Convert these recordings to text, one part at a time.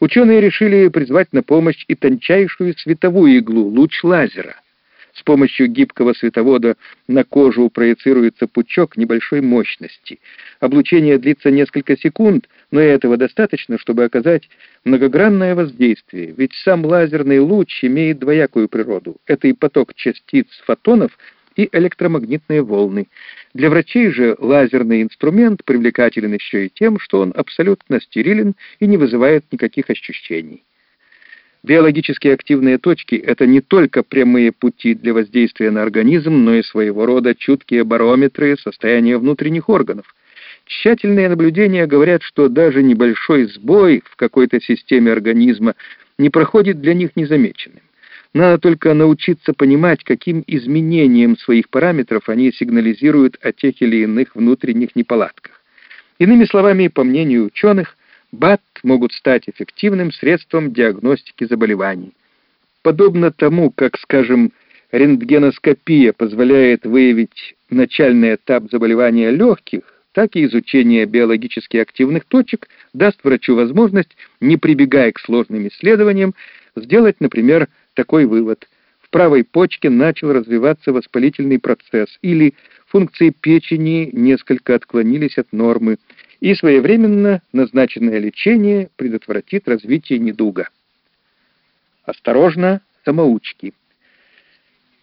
Ученые решили призвать на помощь и тончайшую световую иглу, луч лазера. С помощью гибкого световода на кожу проецируется пучок небольшой мощности. Облучение длится несколько секунд, но и этого достаточно, чтобы оказать многогранное воздействие, ведь сам лазерный луч имеет двоякую природу. Это и поток частиц фотонов, и электромагнитные волны. Для врачей же лазерный инструмент привлекателен еще и тем, что он абсолютно стерилен и не вызывает никаких ощущений. Биологически активные точки — это не только прямые пути для воздействия на организм, но и своего рода чуткие барометры состояния внутренних органов. Тщательные наблюдения говорят, что даже небольшой сбой в какой-то системе организма не проходит для них незамеченным. Надо только научиться понимать, каким изменением своих параметров они сигнализируют о тех или иных внутренних неполадках. Иными словами, по мнению ученых, БАТ могут стать эффективным средством диагностики заболеваний. Подобно тому, как, скажем, рентгеноскопия позволяет выявить начальный этап заболевания легких, так и изучение биологически активных точек даст врачу возможность, не прибегая к сложным исследованиям, сделать, например, такой вывод. В правой почке начал развиваться воспалительный процесс или функции печени несколько отклонились от нормы, и своевременно назначенное лечение предотвратит развитие недуга. Осторожно, самоучки.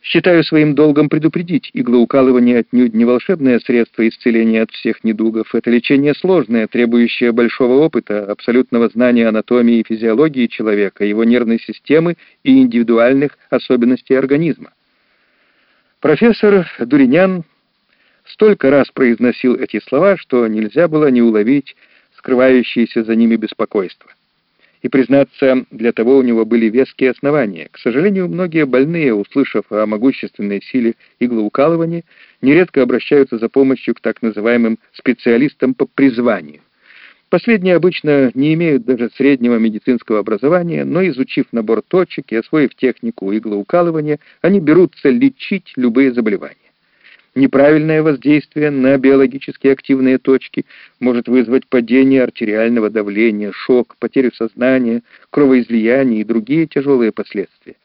Считаю своим долгом предупредить, иглоукалывание отнюдь не волшебное средство исцеления от всех недугов. Это лечение сложное, требующее большого опыта, абсолютного знания анатомии и физиологии человека, его нервной системы и индивидуальных особенностей организма. Профессор Дуринян столько раз произносил эти слова, что нельзя было не уловить скрывающееся за ними беспокойство. И, признаться, для того у него были веские основания. К сожалению, многие больные, услышав о могущественной силе иглоукалывания, нередко обращаются за помощью к так называемым специалистам по призванию. Последние обычно не имеют даже среднего медицинского образования, но изучив набор точек и освоив технику иглоукалывания, они берутся лечить любые заболевания. Неправильное воздействие на биологически активные точки может вызвать падение артериального давления, шок, потерю сознания, кровоизлияние и другие тяжелые последствия.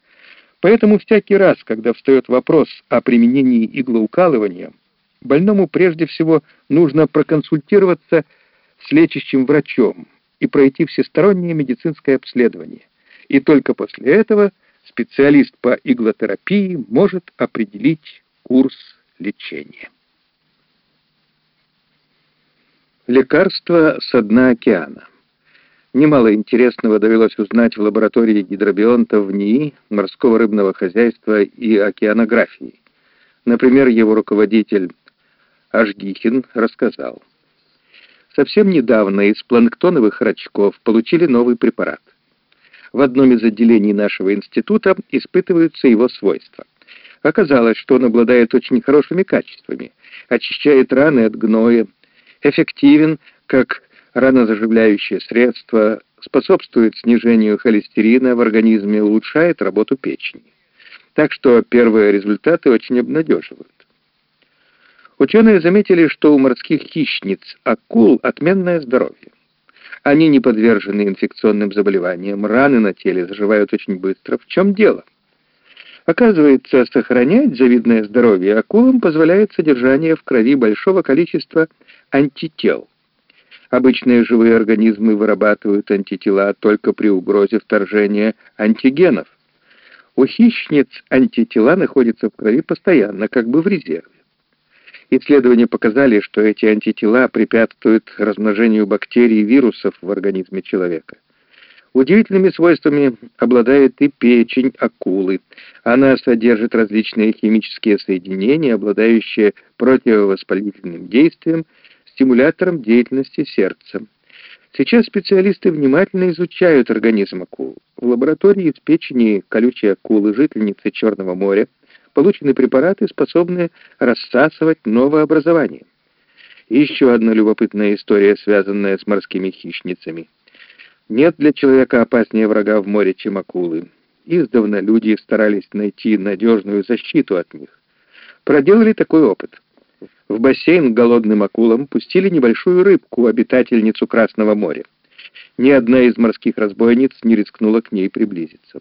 Поэтому всякий раз, когда встает вопрос о применении иглоукалывания, больному прежде всего нужно проконсультироваться с лечащим врачом и пройти всестороннее медицинское обследование. И только после этого специалист по иглотерапии может определить курс лечения. Лекарства со дна океана. Немало интересного довелось узнать в лаборатории гидробионта в НИИ, морского рыбного хозяйства и океанографии. Например, его руководитель Ашгихин рассказал. Совсем недавно из планктоновых рачков получили новый препарат. В одном из отделений нашего института испытываются его свойства. Оказалось, что он обладает очень хорошими качествами, очищает раны от гноя, эффективен как ранозаживляющее средство, способствует снижению холестерина в организме, улучшает работу печени. Так что первые результаты очень обнадеживают. Ученые заметили, что у морских хищниц акул отменное здоровье. Они не подвержены инфекционным заболеваниям, раны на теле заживают очень быстро. В чем дело? Оказывается, сохранять завидное здоровье акулам позволяет содержание в крови большого количества антител. Обычные живые организмы вырабатывают антитела только при угрозе вторжения антигенов. У хищниц антитела находятся в крови постоянно, как бы в резерве. Исследования показали, что эти антитела препятствуют размножению бактерий и вирусов в организме человека. Удивительными свойствами обладает и печень акулы. Она содержит различные химические соединения, обладающие противовоспалительным действием, стимулятором деятельности сердца. Сейчас специалисты внимательно изучают организм акул. В лаборатории из печени колючей акулы, жительницы Черного моря, получены препараты, способные рассасывать новообразование. еще одна любопытная история, связанная с морскими хищницами – нет для человека опаснее врага в море, чем акулы. Издавна люди старались найти надежную защиту от них. Проделали такой опыт. В бассейн голодным акулам пустили небольшую рыбку, обитательницу Красного моря. ни одна из морских разбойниц не рискнула к ней приблизиться.